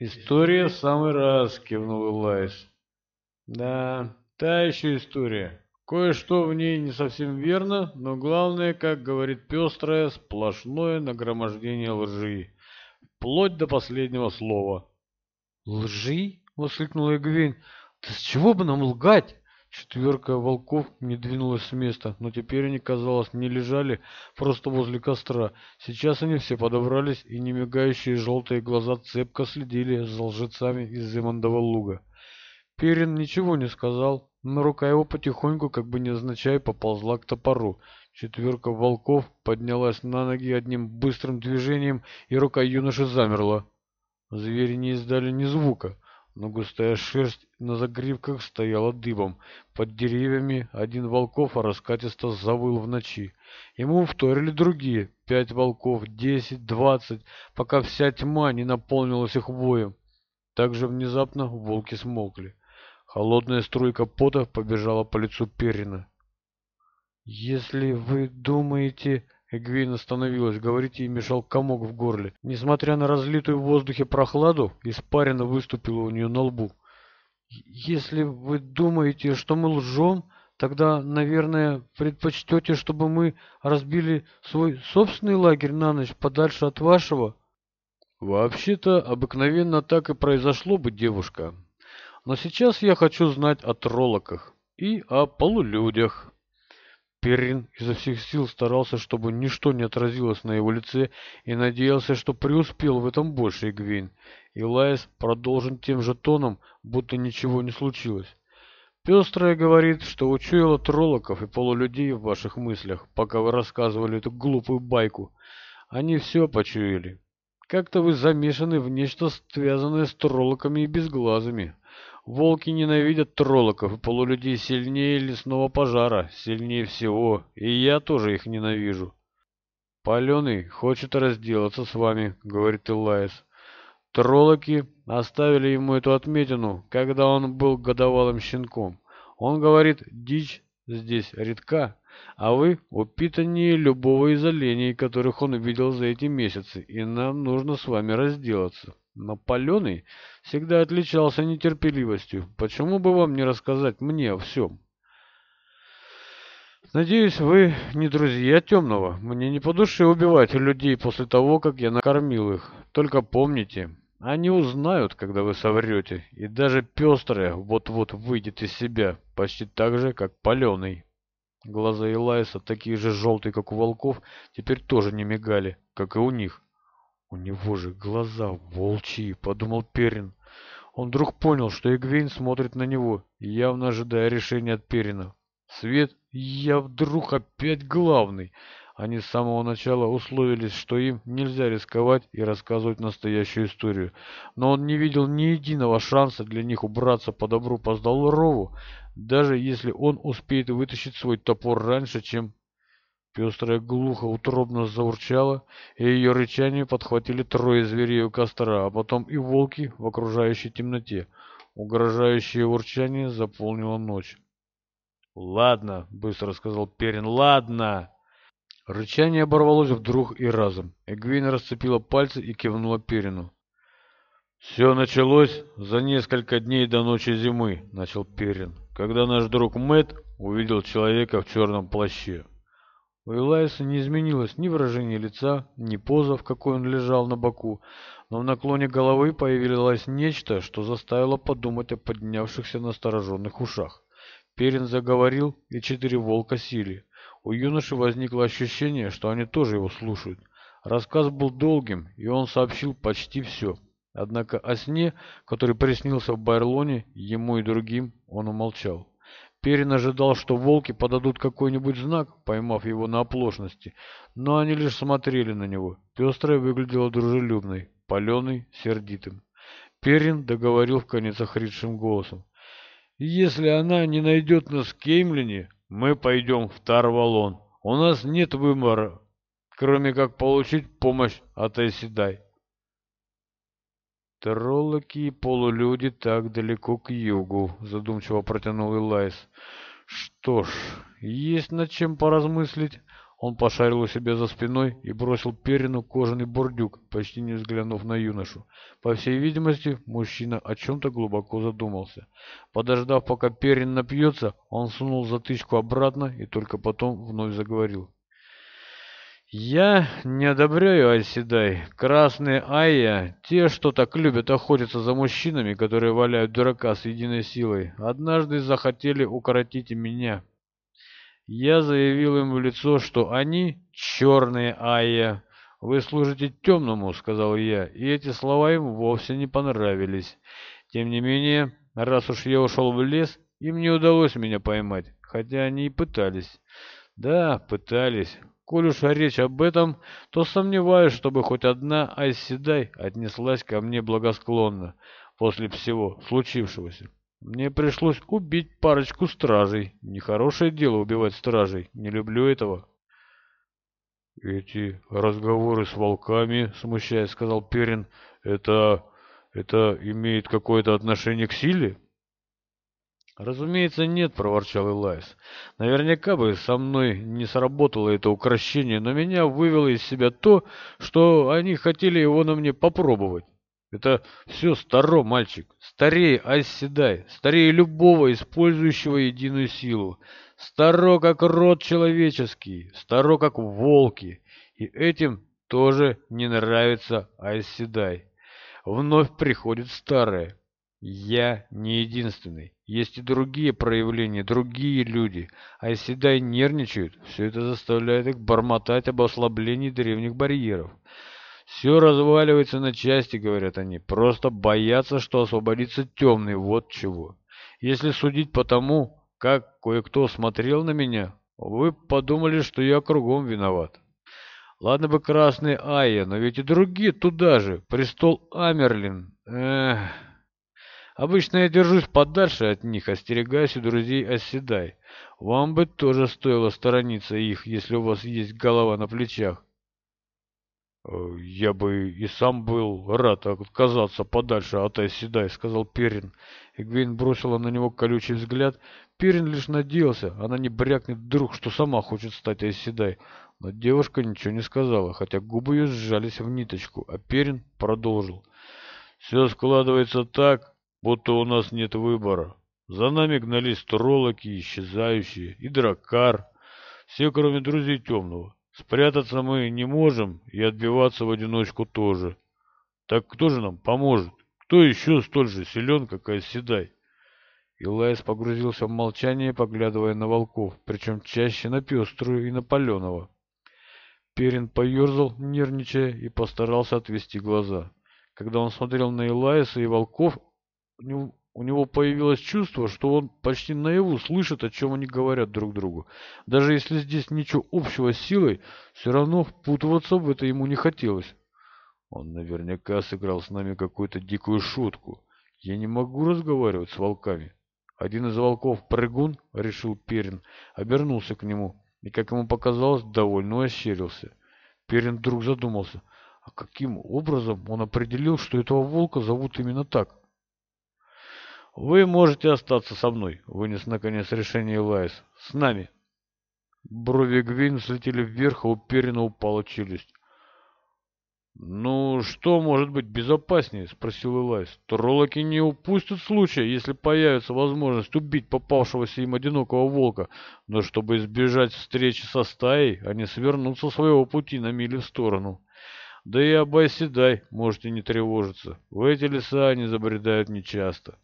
«История в самый раз», — кивнул Элайс. «Да, та еще история. Кое-что в ней не совсем верно, но главное, как говорит пестрое, сплошное нагромождение лжи, вплоть до последнего слова». «Лжи?» — воскликнула Эгвин. «Да с чего бы нам лгать?» четверка волков не двинулась с места но теперь они казалось не лежали просто возле костра. Сейчас они все подобрались и немигающие желтые глаза цепко следили за лжецами из эмондова луга. Перин ничего не сказал но рука его потихоньку как бы невзначай поползла к топору. Четверка волков поднялась на ноги одним быстрым движением и рука юноши замерла. Звери не издали ни звука но густая шерсть на загривках стояла дыбом. Под деревьями один волков раскатисто завыл в ночи. Ему вторили другие, пять волков, десять, двадцать, пока вся тьма не наполнилась их воем. Также внезапно волки смолкли. Холодная струйка пота побежала по лицу Перина. «Если вы думаете...» Эгвейна остановилась, говорить ей мешал комок в горле. Несмотря на разлитую в воздухе прохладу, испарина выступила у нее на лбу. «Если вы думаете, что мы лжем, тогда, наверное, предпочтете, чтобы мы разбили свой собственный лагерь на ночь подальше от вашего?» «Вообще-то, обыкновенно так и произошло бы, девушка. Но сейчас я хочу знать о троллоках и о полулюдях». Перрин изо всех сил старался, чтобы ничто не отразилось на его лице, и надеялся, что преуспел в этом больше Игвейн. Илайс продолжен тем же тоном, будто ничего не случилось. «Пестрая говорит, что учуяла троллоков и полулюдей в ваших мыслях, пока вы рассказывали эту глупую байку. Они все почуяли. Как-то вы замешаны в нечто, связанное с троллоками и безглазыми». Волки ненавидят троллоков и полулюдей сильнее лесного пожара, сильнее всего, и я тоже их ненавижу. «Паленый хочет разделаться с вами», — говорит Элайс. Троллоки оставили ему эту отметину, когда он был годовалым щенком. Он говорит, дичь здесь редка, а вы упитаннее любого из оленей, которых он видел за эти месяцы, и нам нужно с вами разделаться. Но всегда отличался нетерпеливостью. Почему бы вам не рассказать мне о всем? Надеюсь, вы не друзья Темного. Мне не по душе убивать людей после того, как я накормил их. Только помните, они узнают, когда вы соврете. И даже пестрая вот-вот выйдет из себя, почти так же, как Паленый. Глаза Элайса, такие же желтые, как у волков, теперь тоже не мигали, как и у них. У него же глаза волчьи, подумал Перин. Он вдруг понял, что Эгвейн смотрит на него, явно ожидая решения от Перина. Свет, я вдруг опять главный. Они с самого начала условились, что им нельзя рисковать и рассказывать настоящую историю. Но он не видел ни единого шанса для них убраться по добру, по здорову, даже если он успеет вытащить свой топор раньше, чем Пестрая глухо утробно заурчала, и ее рычанию подхватили трое зверей у костра, а потом и волки в окружающей темноте. Угрожающее урчание заполнило ночь. «Ладно», — быстро сказал Перин, — «ладно». Рычание оборвалось вдруг и разом. Эгвин расцепила пальцы и кивнула Перину. «Все началось за несколько дней до ночи зимы», — начал Перин, — «когда наш друг Мэт увидел человека в черном плаще». У Элайса не изменилось ни выражение лица, ни поза, в какой он лежал на боку, но в наклоне головы появилось нечто, что заставило подумать о поднявшихся настороженных ушах. Перин заговорил, и четыре волка сели. У юноши возникло ощущение, что они тоже его слушают. Рассказ был долгим, и он сообщил почти все. Однако о сне, который приснился в Байрлоне, ему и другим он умолчал. Перин ожидал, что волки подадут какой-нибудь знак, поймав его на оплошности, но они лишь смотрели на него. Пестрая выглядела дружелюбной, паленой, сердитым. Перин договорил в конец охридшим голосом. «Если она не найдет нас в Кеймлине, мы пойдем в Тарвалон. У нас нет выбора, кроме как получить помощь от Эсседай. Троллоки и полулюди так далеко к югу, задумчиво протянул Элайс. Что ж, есть над чем поразмыслить. Он пошарил у себя за спиной и бросил Перину кожаный бурдюк, почти не взглянув на юношу. По всей видимости, мужчина о чем-то глубоко задумался. Подождав, пока Перин напьется, он сунул затычку обратно и только потом вновь заговорил. Я не одобряю Айседай, красные Айя, те, что так любят охотиться за мужчинами, которые валяют дурака с единой силой, однажды захотели укоротить меня. Я заявил им в лицо, что они черные Айя. «Вы служите темному», — сказал я, и эти слова им вовсе не понравились. Тем не менее, раз уж я ушел в лес, им не удалось меня поймать, хотя они и пытались. Да, пытались. Коль уж речь об этом, то сомневаюсь, чтобы хоть одна Айседай отнеслась ко мне благосклонно после всего случившегося. Мне пришлось убить парочку стражей. Нехорошее дело убивать стражей, не люблю этого. «Эти разговоры с волками, — смущаясь, — сказал Перин, — это... это имеет какое-то отношение к силе?» Разумеется, нет, проворчал Элайс. Наверняка бы со мной не сработало это укращение, но меня вывело из себя то, что они хотели его на мне попробовать. Это все старо, мальчик. Старее оседай, старее любого, использующего единую силу. Старо, как род человеческий, старо, как волки. И этим тоже не нравится оседай. Вновь приходит старое. Я не единственный. Есть и другие проявления, другие люди. А если дай нервничают, все это заставляет их бормотать об ослаблении древних барьеров. Все разваливается на части, говорят они. Просто боятся, что освободится темный, вот чего. Если судить по тому, как кое-кто смотрел на меня, вы подумали, что я кругом виноват. Ладно бы красный Айя, но ведь и другие туда же. Престол Амерлин. Эх... Обычно я держусь подальше от них, остерегаясь у друзей оседай. Вам бы тоже стоило сторониться их, если у вас есть голова на плечах. Э, «Я бы и сам был рад отказаться подальше от Айседай», — сказал Перин. Эгвин бросила на него колючий взгляд. Перин лишь надеялся, она не брякнет вдруг, что сама хочет стать Айседай. Но девушка ничего не сказала, хотя губы ее сжались в ниточку, а Перин продолжил. «Все складывается так, будто у нас нет выбора. За нами гнались троллоки, исчезающие, и драккар, все кроме друзей темного. Спрятаться мы не можем и отбиваться в одиночку тоже. Так кто же нам поможет? Кто еще столь же силен, как Айседай? Илайс погрузился в молчание, поглядывая на волков, причем чаще на пеструю и на паленого. Перин поерзал, нервничая, и постарался отвести глаза. Когда он смотрел на Илайса и волков, у него, у него появилось чувство, что он почти наяву слышит, о чем они говорят друг другу. Даже если здесь ничего общего с силой, все равно впутываться в это ему не хотелось. Он наверняка сыграл с нами какую-то дикую шутку. Я не могу разговаривать с волками. Один из волков, прыгун, решил Перин, обернулся к нему и, как ему показалось, довольно ощерился. Перин вдруг задумался, а каким образом он определил, что этого волка зовут именно так? Вы можете остаться со мной», — вынес наконец решение Элайс. «С нами». Брови Эгвейн слетели вверх, а у упала челюсть. «Ну, что может быть безопаснее?» — спросил Элайс. «Троллоки не упустят случая, если появится возможность убить попавшегося им одинокого волка, но чтобы избежать встречи со стаей, они свернут со своего пути на мили в сторону. Да и обайседай, можете не тревожиться. В эти леса они забредают нечасто».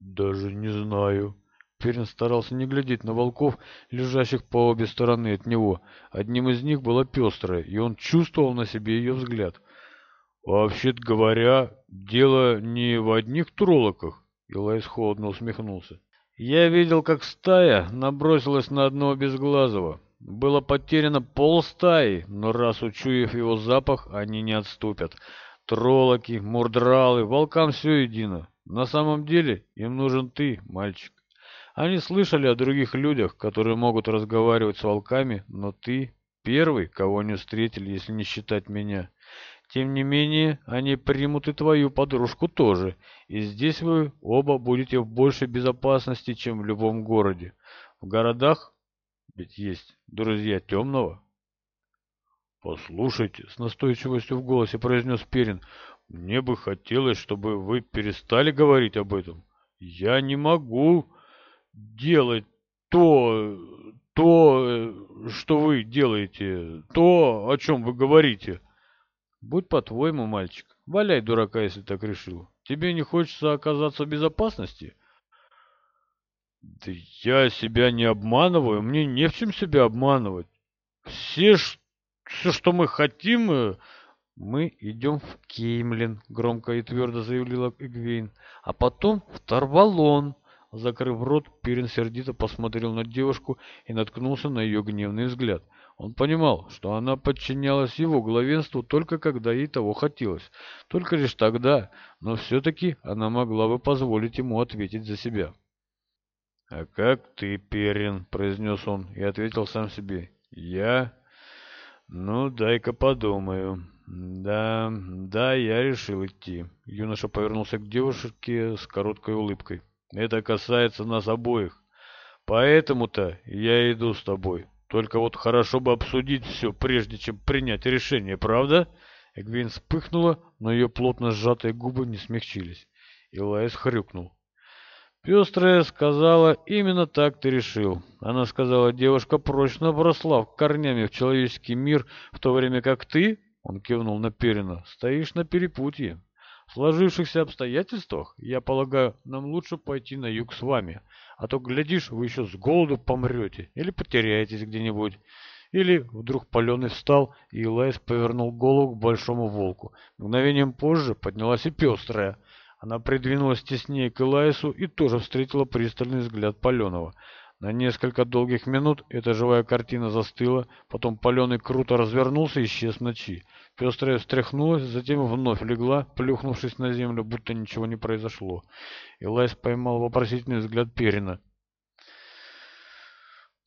Даже не знаю. Перин старался не глядеть на волков, лежащих по обе стороны от него. Одним из них была пестрая, и он чувствовал на себе ее взгляд. «Вообще-то говоря, дело не в одних троллоках», — Илайс холодно усмехнулся. «Я видел, как стая набросилась на одного безглазого. Было потеряно полстаи, но раз учуяв его запах, они не отступят. Троллоки, мурдралы, волкам все едино. На самом деле им нужен ты, мальчик. Они слышали о других людях, которые могут разговаривать с волками, но ты первый, кого они встретили, если не считать меня. Тем не менее, они примут и твою подружку тоже, и здесь вы оба будете в большей безопасности, чем в любом городе. В городах ведь есть друзья темного. «Послушайте», — с настойчивостью в голосе произнес Перин, мне бы хотелось, чтобы вы перестали говорить об этом. Я не могу делать то, то, э, что вы делаете, то, о чем вы говорите. Будь по-твоему, мальчик, валяй дурака, если так решил. Тебе не хочется оказаться в безопасности? Да я себя не обманываю, мне не в чем себя обманывать. Все, все что мы хотим, э, «Мы идем в Кеймлин», — громко и твердо заявила Игвейн, — «а потом в Тарвалон». Закрыв рот, Пирин сердито посмотрел на девушку и наткнулся на ее гневный взгляд. Он понимал, что она подчинялась его главенству только когда ей того хотелось, только лишь тогда, но все-таки она могла бы позволить ему ответить за себя. «А как ты, Перин?» — произнес он и ответил сам себе. «Я? Ну, дай-ка подумаю». «Да, да, я решил идти». Юноша повернулся к девушке с короткой улыбкой. «Это касается нас обоих. Поэтому-то я иду с тобой. Только вот хорошо бы обсудить все, прежде чем принять решение, правда?» Эгвин вспыхнула, но ее плотно сжатые губы не смягчились. Илайс хрюкнул. «Пестрая сказала, именно так ты решил». Она сказала, девушка прочно бросла корнями в человеческий мир, в то время как ты он кивнул на Перина. «Стоишь на перепутье. В сложившихся обстоятельствах, я полагаю, нам лучше пойти на юг с вами, а то, глядишь, вы еще с голоду помрете или потеряетесь где-нибудь». Или вдруг Паленый встал, и Лайс повернул голову к большому волку. Мгновением позже поднялась и пестрая. Она придвинулась теснее к Элайсу и тоже встретила пристальный взгляд Паленова. На несколько долгих минут эта живая картина застыла, потом паленый круто развернулся и исчез ночи. Пестрая встряхнулась, затем вновь легла, плюхнувшись на землю, будто ничего не произошло. Элайс поймал вопросительный взгляд Перина.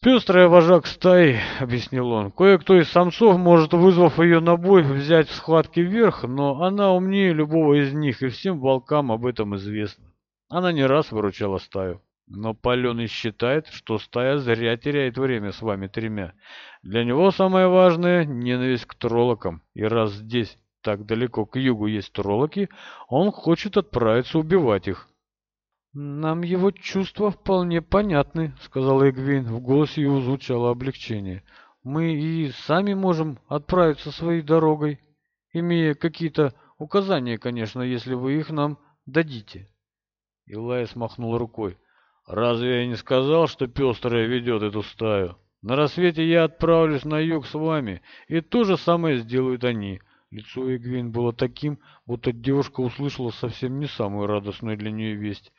«Пестрая вожак стаи», — объяснил он. «Кое-кто из самцов может, вызвав ее на бой, взять в схватке вверх, но она умнее любого из них, и всем волкам об этом известно. Она не раз выручала стаю». Но Паленый считает, что стая зря теряет время с вами тремя. Для него самое важное — ненависть к троллокам. И раз здесь, так далеко к югу, есть троллоки, он хочет отправиться убивать их. «Нам его чувства вполне понятны», — сказал Эгвин. В голосе его звучало облегчение. «Мы и сами можем отправиться своей дорогой, имея какие-то указания, конечно, если вы их нам дадите». Илая смахнул рукой. Разве я не сказал, что пестрая ведет эту стаю? На рассвете я отправлюсь на юг с вами, и то же самое сделают они». Лицо Игвин было таким, будто девушка услышала совсем не самую радостную для нее весть.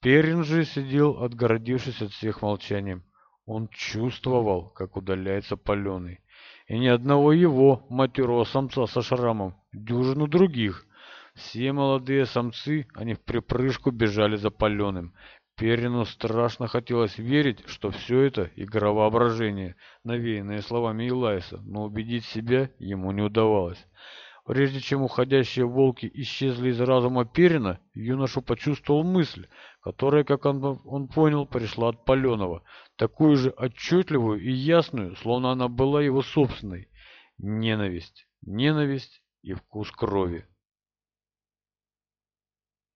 Перин же сидел, отгородившись от всех молчанием. Он чувствовал, как удаляется паленый. И ни одного его, матерого самца со шрамом, дюжину других. Все молодые самцы, они в припрыжку бежали за паленым. Перину страшно хотелось верить, что все это игра воображения, навеянная словами Илайса, но убедить себя ему не удавалось. Прежде чем уходящие волки исчезли из разума Перина, юноша почувствовал мысль, которая, как он, он понял, пришла от Паленова, такую же отчетливую и ясную, словно она была его собственной. Ненависть, ненависть и вкус крови.